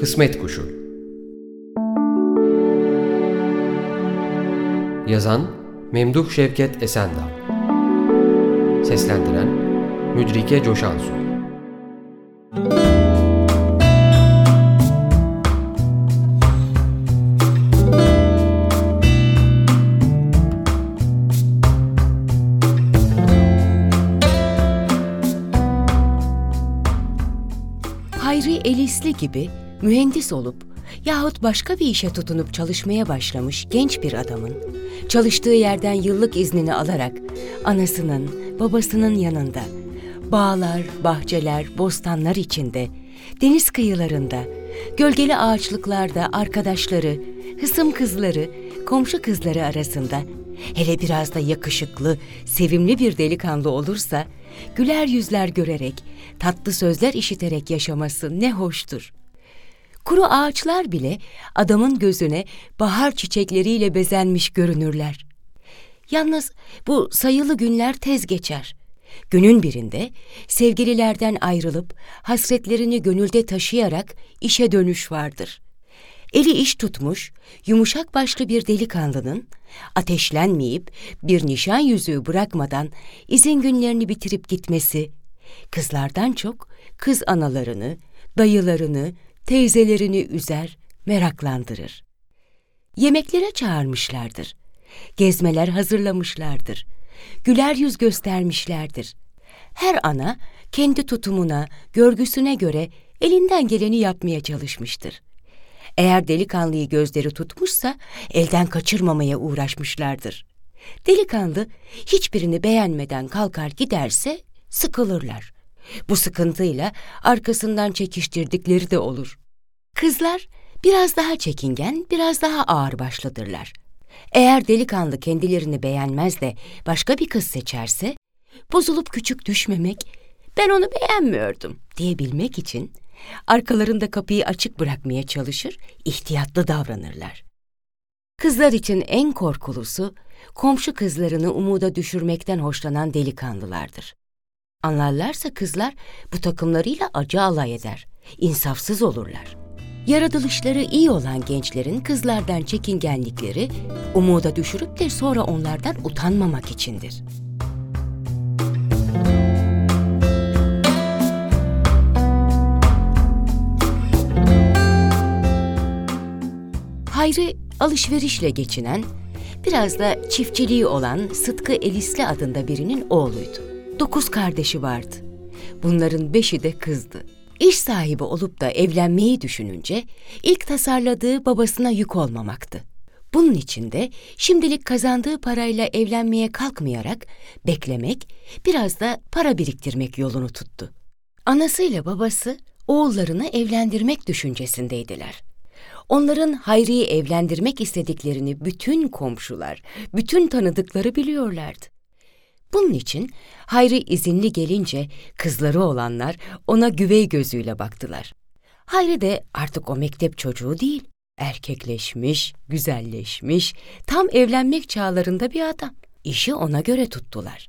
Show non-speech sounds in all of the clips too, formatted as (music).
Kısmet Kuşu. Yazan Memduh Şevket Esendal. Seslendiren Müdrike Coşansu. Hayri Elisli gibi mühendis olup yahut başka bir işe tutunup çalışmaya başlamış genç bir adamın çalıştığı yerden yıllık iznini alarak anasının, babasının yanında bağlar, bahçeler, bostanlar içinde, deniz kıyılarında, gölgeli ağaçlıklarda arkadaşları, hısım kızları, komşu kızları arasında hele biraz da yakışıklı, sevimli bir delikanlı olursa güler yüzler görerek, tatlı sözler işiterek yaşaması ne hoştur. Kuru ağaçlar bile adamın gözüne bahar çiçekleriyle bezenmiş görünürler. Yalnız bu sayılı günler tez geçer. Günün birinde sevgililerden ayrılıp hasretlerini gönülde taşıyarak işe dönüş vardır. Eli iş tutmuş, yumuşak başlı bir delikanlının ateşlenmeyip bir nişan yüzüğü bırakmadan izin günlerini bitirip gitmesi, kızlardan çok kız analarını, dayılarını, teyzelerini üzer, meraklandırır. Yemeklere çağırmışlardır. Gezmeler hazırlamışlardır. Güler yüz göstermişlerdir. Her ana kendi tutumuna, görgüsüne göre elinden geleni yapmaya çalışmıştır. Eğer delikanlıyı gözleri tutmuşsa elden kaçırmamaya uğraşmışlardır. Delikanlı hiçbirini beğenmeden kalkar giderse sıkılırlar. Bu sıkıntıyla arkasından çekiştirdikleri de olur. Kızlar biraz daha çekingen, biraz daha ağır başladırlar. Eğer delikanlı kendilerini beğenmez de başka bir kız seçerse, bozulup küçük düşmemek, ben onu beğenmiyordum diyebilmek için arkalarında kapıyı açık bırakmaya çalışır, ihtiyatlı davranırlar. Kızlar için en korkulusu, komşu kızlarını umuda düşürmekten hoşlanan delikanlılardır. Anlarlarsa kızlar bu takımlarıyla acı alay eder, insafsız olurlar. Yaratılışları iyi olan gençlerin kızlardan çekingenlikleri, umuda düşürüp de sonra onlardan utanmamak içindir. Hayri alışverişle geçinen, biraz da çiftçiliği olan Sıtkı Elisli adında birinin oğluydu. Dokuz kardeşi vardı. Bunların beşi de kızdı. İş sahibi olup da evlenmeyi düşününce ilk tasarladığı babasına yük olmamaktı. Bunun için de şimdilik kazandığı parayla evlenmeye kalkmayarak beklemek, biraz da para biriktirmek yolunu tuttu. Anasıyla babası oğullarını evlendirmek düşüncesindeydiler. Onların Hayri'yi evlendirmek istediklerini bütün komşular, bütün tanıdıkları biliyorlardı. Bunun için Hayri izinli gelince kızları olanlar ona güvey gözüyle baktılar. Hayri de artık o mektep çocuğu değil, erkekleşmiş, güzelleşmiş, tam evlenmek çağlarında bir adam. İşi ona göre tuttular.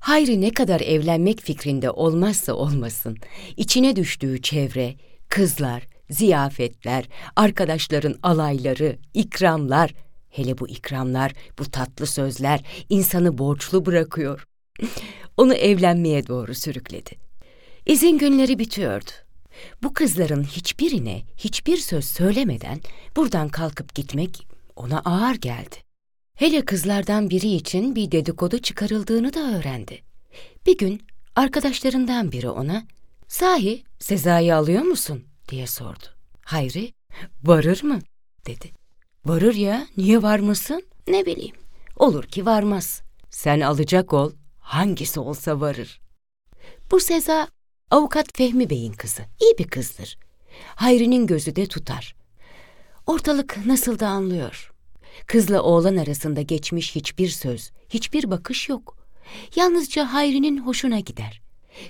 Hayri ne kadar evlenmek fikrinde olmazsa olmasın, içine düştüğü çevre, kızlar, ziyafetler, arkadaşların alayları, ikramlar, hele bu ikramlar, bu tatlı sözler insanı borçlu bırakıyor. (laughs) Onu evlenmeye doğru sürükledi. İzin günleri bitiyordu. Bu kızların hiçbirine hiçbir söz söylemeden buradan kalkıp gitmek ona ağır geldi. Hele kızlardan biri için bir dedikodu çıkarıldığını da öğrendi. Bir gün arkadaşlarından biri ona, ''Sahi Sezai'yi alıyor musun?'' diye sordu. Hayri, varır mı? dedi. Varır ya, niye varmasın? Ne bileyim, olur ki varmaz. Sen alacak ol, hangisi olsa varır. Bu Seza, avukat Fehmi Bey'in kızı, iyi bir kızdır. Hayri'nin gözü de tutar. Ortalık nasıl da anlıyor. Kızla oğlan arasında geçmiş hiçbir söz, hiçbir bakış yok. Yalnızca Hayri'nin hoşuna gider.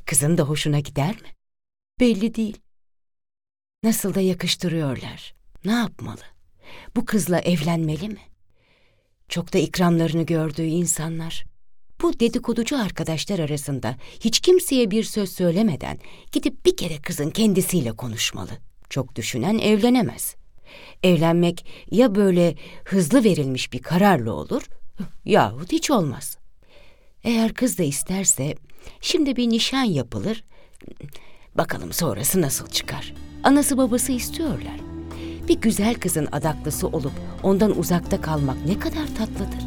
Kızın da hoşuna gider mi? Belli değil. Nasıl da yakıştırıyorlar. Ne yapmalı? Bu kızla evlenmeli mi? Çok da ikramlarını gördüğü insanlar. Bu dedikoducu arkadaşlar arasında hiç kimseye bir söz söylemeden gidip bir kere kızın kendisiyle konuşmalı. Çok düşünen evlenemez. Evlenmek ya böyle hızlı verilmiş bir kararla olur yahut hiç olmaz. Eğer kız da isterse şimdi bir nişan yapılır. Bakalım sonrası nasıl çıkar. Anası babası istiyorlar. Bir güzel kızın adaklısı olup ondan uzakta kalmak ne kadar tatlıdır.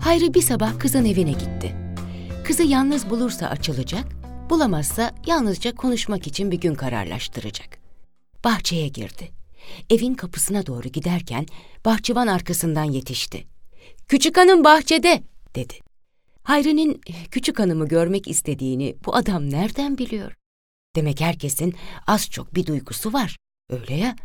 Hayri bir sabah kızın evine gitti. Kızı yalnız bulursa açılacak, bulamazsa yalnızca konuşmak için bir gün kararlaştıracak. Bahçeye girdi. Evin kapısına doğru giderken bahçıvan arkasından yetişti. Küçük hanım bahçede dedi. Hayri'nin küçük hanımı görmek istediğini bu adam nereden biliyor? Demek herkesin az çok bir duygusu var. Öyle ya.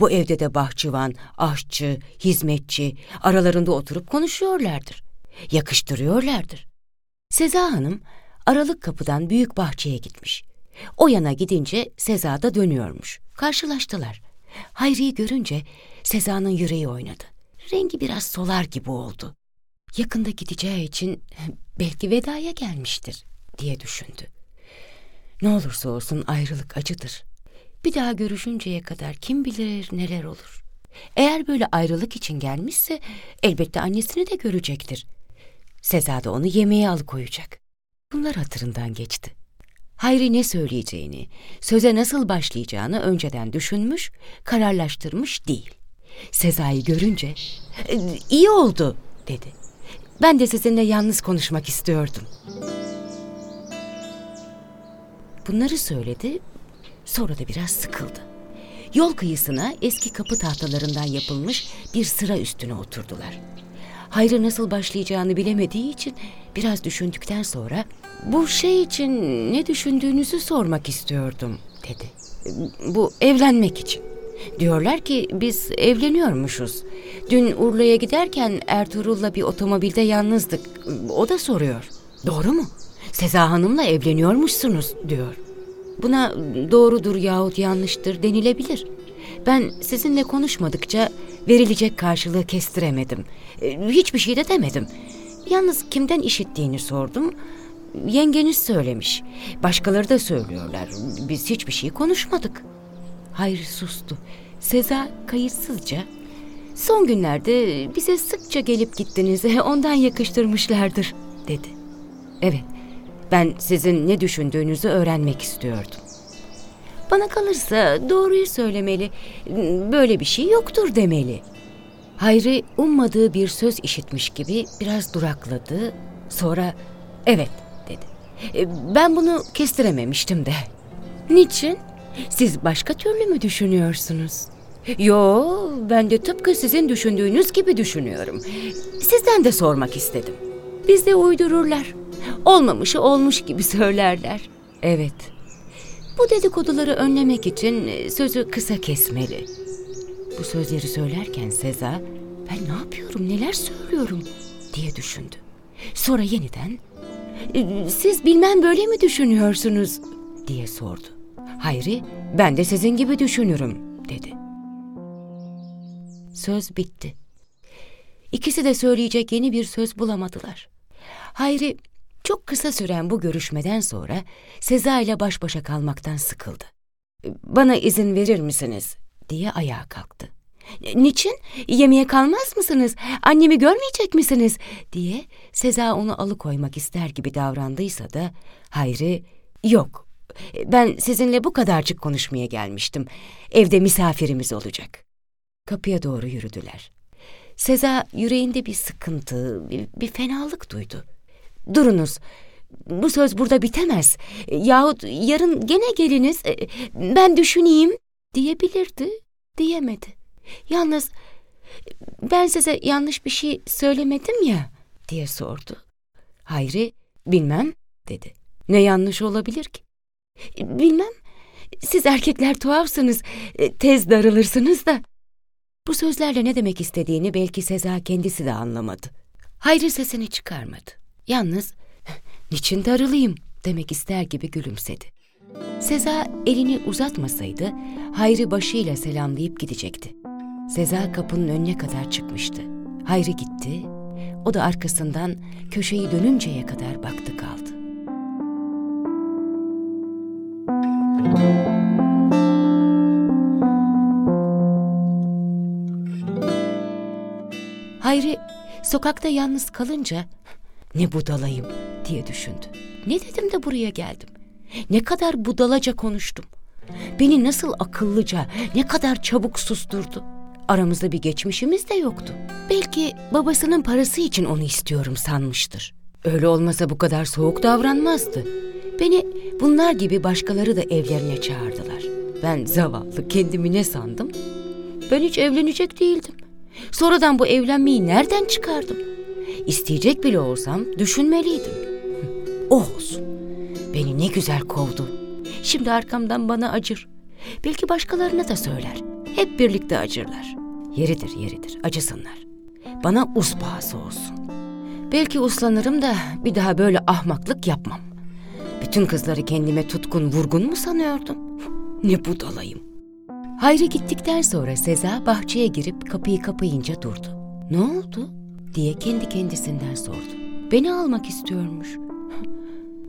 Bu evde de bahçıvan, aşçı, hizmetçi aralarında oturup konuşuyorlardır. Yakıştırıyorlardır. Seza Hanım aralık kapıdan büyük bahçeye gitmiş. O yana gidince Seza da dönüyormuş. Karşılaştılar. Hayri'yi görünce Seza'nın yüreği oynadı. Rengi biraz solar gibi oldu. Yakında gideceği için (laughs) belki vedaya gelmiştir diye düşündü. Ne olursa olsun ayrılık acıdır. Bir daha görüşünceye kadar kim bilir neler olur. Eğer böyle ayrılık için gelmişse elbette annesini de görecektir. Seza da onu yemeğe alıkoyacak. Bunlar hatırından geçti. Hayri ne söyleyeceğini, söze nasıl başlayacağını önceden düşünmüş, kararlaştırmış değil. Seza'yı görünce, "E, iyi oldu dedi. Ben de sizinle yalnız konuşmak istiyordum. Bunları söyledi, sonra da biraz sıkıldı. Yol kıyısına eski kapı tahtalarından yapılmış bir sıra üstüne oturdular. Hayri nasıl başlayacağını bilemediği için biraz düşündükten sonra bu şey için ne düşündüğünüzü sormak istiyordum dedi. Bu evlenmek için. Diyorlar ki biz evleniyormuşuz. Dün Urla'ya giderken Ertuğrul'la bir otomobilde yalnızdık. O da soruyor. Doğru mu? Seza Hanım'la evleniyormuşsunuz diyor. Buna doğrudur yahut yanlıştır denilebilir. Ben sizinle konuşmadıkça verilecek karşılığı kestiremedim. E, Hiçbir şey de demedim. Yalnız kimden işittiğini sordum. Yengeniz söylemiş. Başkaları da söylüyorlar. Biz hiçbir şey konuşmadık. Hayri sustu. Seza kayıtsızca Son günlerde bize sıkça gelip gittiniz, (laughs) ondan yakıştırmışlardır, dedi. Evet, ben sizin ne düşündüğünüzü öğrenmek istiyordum. Bana kalırsa doğruyu söylemeli, böyle bir şey yoktur demeli. Hayri ummadığı bir söz işitmiş gibi biraz durakladı, sonra evet dedi. "E, Ben bunu kestirememiştim de. Niçin? Siz başka türlü mü düşünüyorsunuz? Yo, ben de tıpkı sizin düşündüğünüz gibi düşünüyorum. Sizden de sormak istedim. Bizde uydururlar. Olmamışı olmuş gibi söylerler. Evet. Bu dedikoduları önlemek için e, sözü kısa kesmeli. Bu sözleri söylerken Seza, ben ne yapıyorum, neler söylüyorum diye düşündü. Sonra yeniden, "E, siz bilmem böyle mi düşünüyorsunuz diye sordu. Hayri, ben de sizin gibi düşünürüm dedi. Söz bitti. İkisi de söyleyecek yeni bir söz bulamadılar. Hayri çok kısa süren bu görüşmeden sonra Seza ile baş başa kalmaktan sıkıldı. Bana izin verir misiniz diye ayağa kalktı. Niçin? Yemeğe kalmaz mısınız? Annemi görmeyecek misiniz? diye Seza onu alıkoymak ister gibi davrandıysa da Hayri yok. Ben sizinle bu kadarcık konuşmaya gelmiştim. Evde misafirimiz olacak. Kapıya doğru yürüdüler. Seza yüreğinde bir sıkıntı, bir, fenalık duydu. Durunuz, bu söz burada bitemez. Yahut yarın gene geliniz, e, ben düşüneyim diyebilirdi, diyemedi. Yalnız ben size yanlış bir şey söylemedim ya diye sordu. Hayri, bilmem dedi. Ne yanlış olabilir ki? Bilmem, siz erkekler tuhafsınız, e, tez darılırsınız da. Bu sözlerle ne demek istediğini belki Seza kendisi de anlamadı. Hayri sesini çıkarmadı. Yalnız niçin darılayım demek ister gibi gülümsedi. Seza elini uzatmasaydı Hayri başıyla selamlayıp gidecekti. Seza kapının önüne kadar çıkmıştı. Hayri gitti, o da arkasından köşeyi dönünceye kadar baktı kaldı. Hayri sokakta yalnız kalınca ne budalayım diye düşündü. Ne dedim de buraya geldim. Ne kadar budalaca konuştum. Beni nasıl akıllıca, ne kadar çabuk susturdu. Aramızda bir geçmişimiz de yoktu. Belki babasının parası için onu istiyorum sanmıştır. Öyle olmasa bu kadar soğuk davranmazdı. Beni bunlar gibi başkaları da evlerine çağırdılar. Ben zavallı kendimi ne sandım? Ben hiç evlenecek değildim. Sonradan bu evlenmeyi nereden çıkardım? İsteyecek bile olsam düşünmeliydim. (laughs) Oh olsun. Beni ne güzel kovdu. Şimdi arkamdan bana acır. Belki başkalarına da söyler. Hep birlikte acırlar. Yeridir yeridir acısınlar. Bana uspası olsun. Belki uslanırım da bir daha böyle ahmaklık yapmam. Bütün kızları kendime tutkun vurgun mu sanıyordum? (laughs) Ne budalayım. Hayri gittikten sonra Seza bahçeye girip kapıyı kapayınca durdu. Ne oldu? diye kendi kendisinden sordu. Beni almak istiyormuş.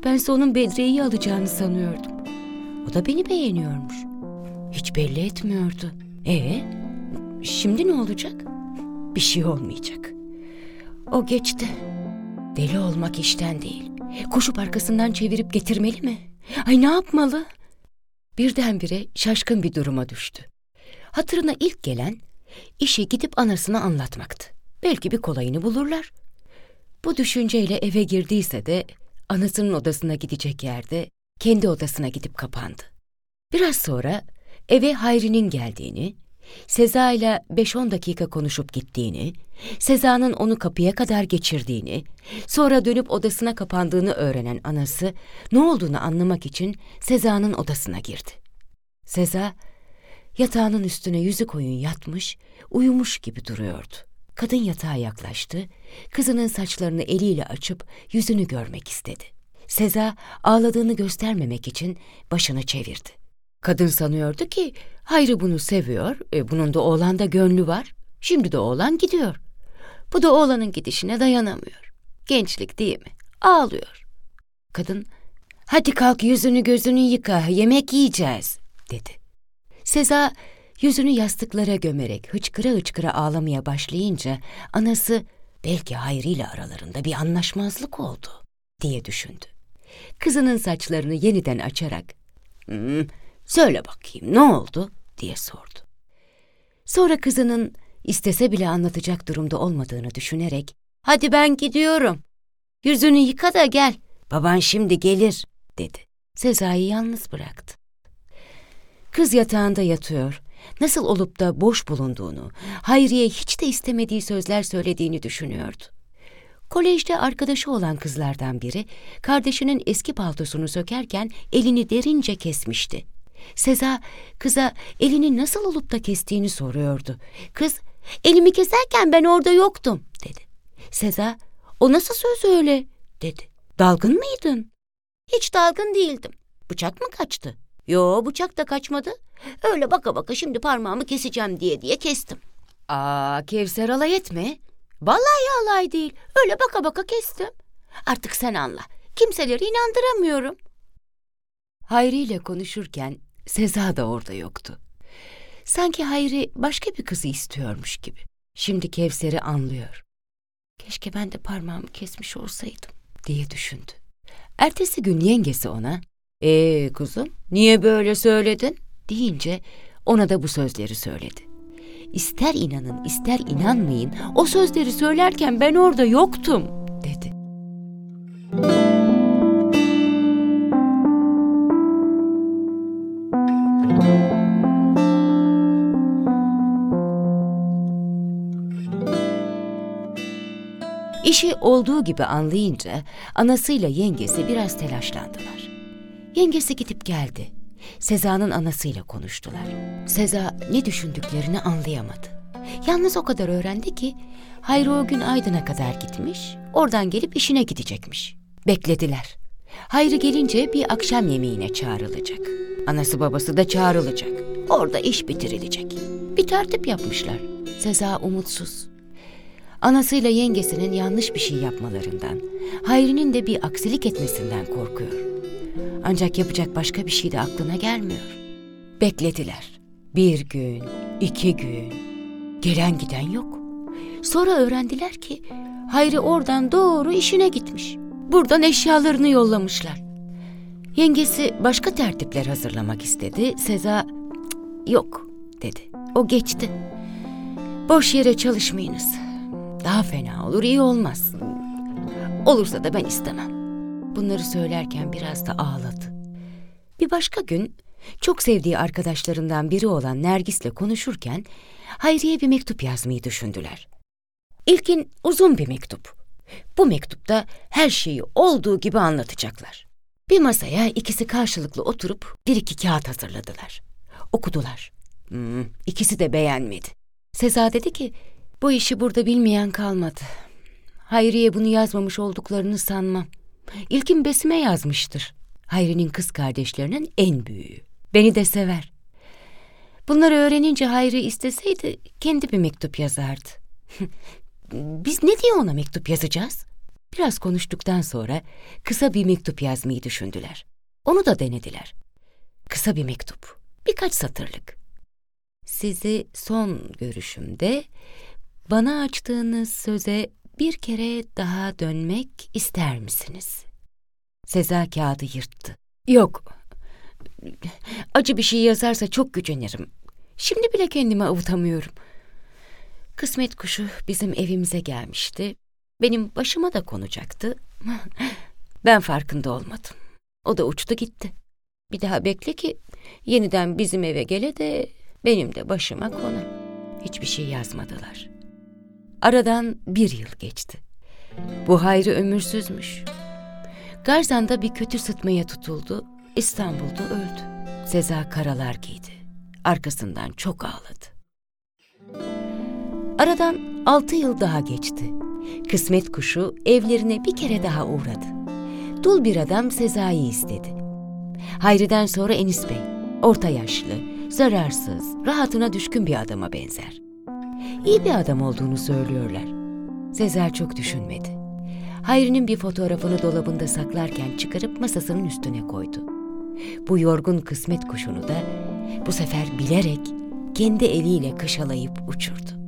Ben onun Bedriye'yi alacağını sanıyordum. O da beni beğeniyormuş. Hiç belli etmiyordu. E şimdi ne olacak? Bir şey olmayacak. O geçti. Deli olmak işten değil. Koşup arkasından çevirip getirmeli mi? Ay ne yapmalı? Birdenbire şaşkın bir duruma düştü. Hatırına ilk gelen işi gidip anasına anlatmaktı. Belki bir kolayını bulurlar. Bu düşünceyle eve girdiyse de anasının odasına gidecek yerde kendi odasına gidip kapandı. Biraz sonra eve Hayri'nin geldiğini, Seza ile 5-10 dakika konuşup gittiğini, Seza'nın onu kapıya kadar geçirdiğini, sonra dönüp odasına kapandığını öğrenen anası ne olduğunu anlamak için Seza'nın odasına girdi. Seza, yatağının üstüne yüzü koyun yatmış, uyumuş gibi duruyordu. Kadın yatağa yaklaştı, kızının saçlarını eliyle açıp yüzünü görmek istedi. Seza ağladığını göstermemek için başını çevirdi. Kadın sanıyordu ki Hayri bunu seviyor, e, bunun da oğlanda gönlü var. Şimdi de oğlan gidiyor. Bu da oğlanın gidişine dayanamıyor. Gençlik değil mi? Ağlıyor. Kadın, hadi kalk yüzünü gözünü yıka, yemek yiyeceğiz, dedi. Seza yüzünü yastıklara gömerek hıçkıra hıçkıra ağlamaya başlayınca anası belki Hayri ile aralarında bir anlaşmazlık oldu diye düşündü. Kızının saçlarını yeniden açarak hmm, söyle bakayım ne oldu diye sordu. Sonra kızının istese bile anlatacak durumda olmadığını düşünerek hadi ben gidiyorum. Yüzünü yıka da gel. Baban şimdi gelir dedi. Sezai'yi yalnız bıraktı. Kız yatağında yatıyor. Nasıl olup da boş bulunduğunu, Hayriye hiç de istemediği sözler söylediğini düşünüyordu. Kolejde arkadaşı olan kızlardan biri, kardeşinin eski paltosunu sökerken elini derince kesmişti. Seza, kıza elini nasıl olup da kestiğini soruyordu. Kız, elimi keserken ben orada yoktum, dedi. Seza, o nasıl söz öyle, dedi. Dalgın mıydın? Hiç dalgın değildim. Bıçak mı kaçtı? Yo, bıçak da kaçmadı. Öyle baka baka şimdi parmağımı keseceğim diye diye kestim. Aa, Kevser alay etme. Vallahi alay değil. Öyle baka baka kestim. Artık sen anla. Kimseleri inandıramıyorum. Hayri ile konuşurken Seza da orada yoktu. Sanki Hayri başka bir kızı istiyormuş gibi. Şimdi Kevser'i anlıyor. Keşke ben de parmağımı kesmiş olsaydım diye düşündü. Ertesi gün yengesi ona, ''Ee kuzum, niye böyle söyledin?'' deyince ona da bu sözleri söyledi. İster inanın ister inanmayın o sözleri söylerken ben orada yoktum dedi. İşi olduğu gibi anlayınca anasıyla yengesi biraz telaşlandılar. Yengesi gidip geldi. Seza'nın anasıyla konuştular. Seza ne düşündüklerini anlayamadı. Yalnız o kadar öğrendi ki Hayri o gün Aydın'a kadar gitmiş, oradan gelip işine gidecekmiş. Beklediler. Hayri gelince bir akşam yemeğine çağrılacak. Anası babası da çağrılacak. Orada iş bitirilecek. Bir tertip yapmışlar. Seza umutsuz. Anasıyla yengesinin yanlış bir şey yapmalarından, Hayri'nin de bir aksilik etmesinden korkuyor. Ancak yapacak başka bir şey de aklına gelmiyor. Beklediler. Bir gün, iki gün. Gelen giden yok. Sonra öğrendiler ki Hayri oradan doğru işine gitmiş. Buradan eşyalarını yollamışlar. Yengesi başka tertipler hazırlamak istedi. Seza "Cık, yok dedi. O geçti. Boş yere çalışmayınız. Daha fena olur, iyi olmaz. Olursa da ben istemem. Bunları söylerken biraz da ağladı. Bir başka gün çok sevdiği arkadaşlarından biri olan Nergis'le konuşurken Hayri'ye bir mektup yazmayı düşündüler. İlkin uzun bir mektup. Bu mektupta her şeyi olduğu gibi anlatacaklar. Bir masaya ikisi karşılıklı oturup bir iki kağıt hazırladılar. Okudular. Hmm, ikisi de beğenmedi. Seza dedi ki, bu işi burada bilmeyen kalmadı. Hayriye bunu yazmamış olduklarını sanmam. İlkin Besime yazmıştır. Hayri'nin kız kardeşlerinin en büyüğü. Beni de sever. Bunları öğrenince Hayri isteseydi kendi bir mektup yazardı. (laughs) Biz ne diye ona mektup yazacağız? Biraz konuştuktan sonra kısa bir mektup yazmayı düşündüler. Onu da denediler. Kısa bir mektup, birkaç satırlık. Sizi son görüşümde bana açtığınız söze bir kere daha dönmek ister misiniz? Seza kağıdı yırttı. Yok. Acı bir şey yazarsa çok gücenirim. Şimdi bile kendimi avutamıyorum. Kısmet kuşu bizim evimize gelmişti. Benim başıma da konacaktı. Ben farkında olmadım. O da uçtu gitti. Bir daha bekle ki yeniden bizim eve gele de benim de başıma kona. Hiçbir şey yazmadılar. Aradan bir yıl geçti. Bu Hayri ömürsüzmüş. Garzan'da bir kötü sıtmaya tutuldu. İstanbul'da öldü. Seza karalar giydi. Arkasından çok ağladı. Aradan altı yıl daha geçti. Kısmet kuşu evlerine bir kere daha uğradı. Dul bir adam Sezai'yi istedi. Hayri'den sonra Enis Bey, orta yaşlı, zararsız, rahatına düşkün bir adama benzer. İyi bir adam olduğunu söylüyorlar. Sezer çok düşünmedi. Hayri'nin bir fotoğrafını dolabında saklarken çıkarıp masasının üstüne koydu. Bu yorgun kısmet kuşunu da bu sefer bilerek kendi eliyle kışalayıp uçurdu.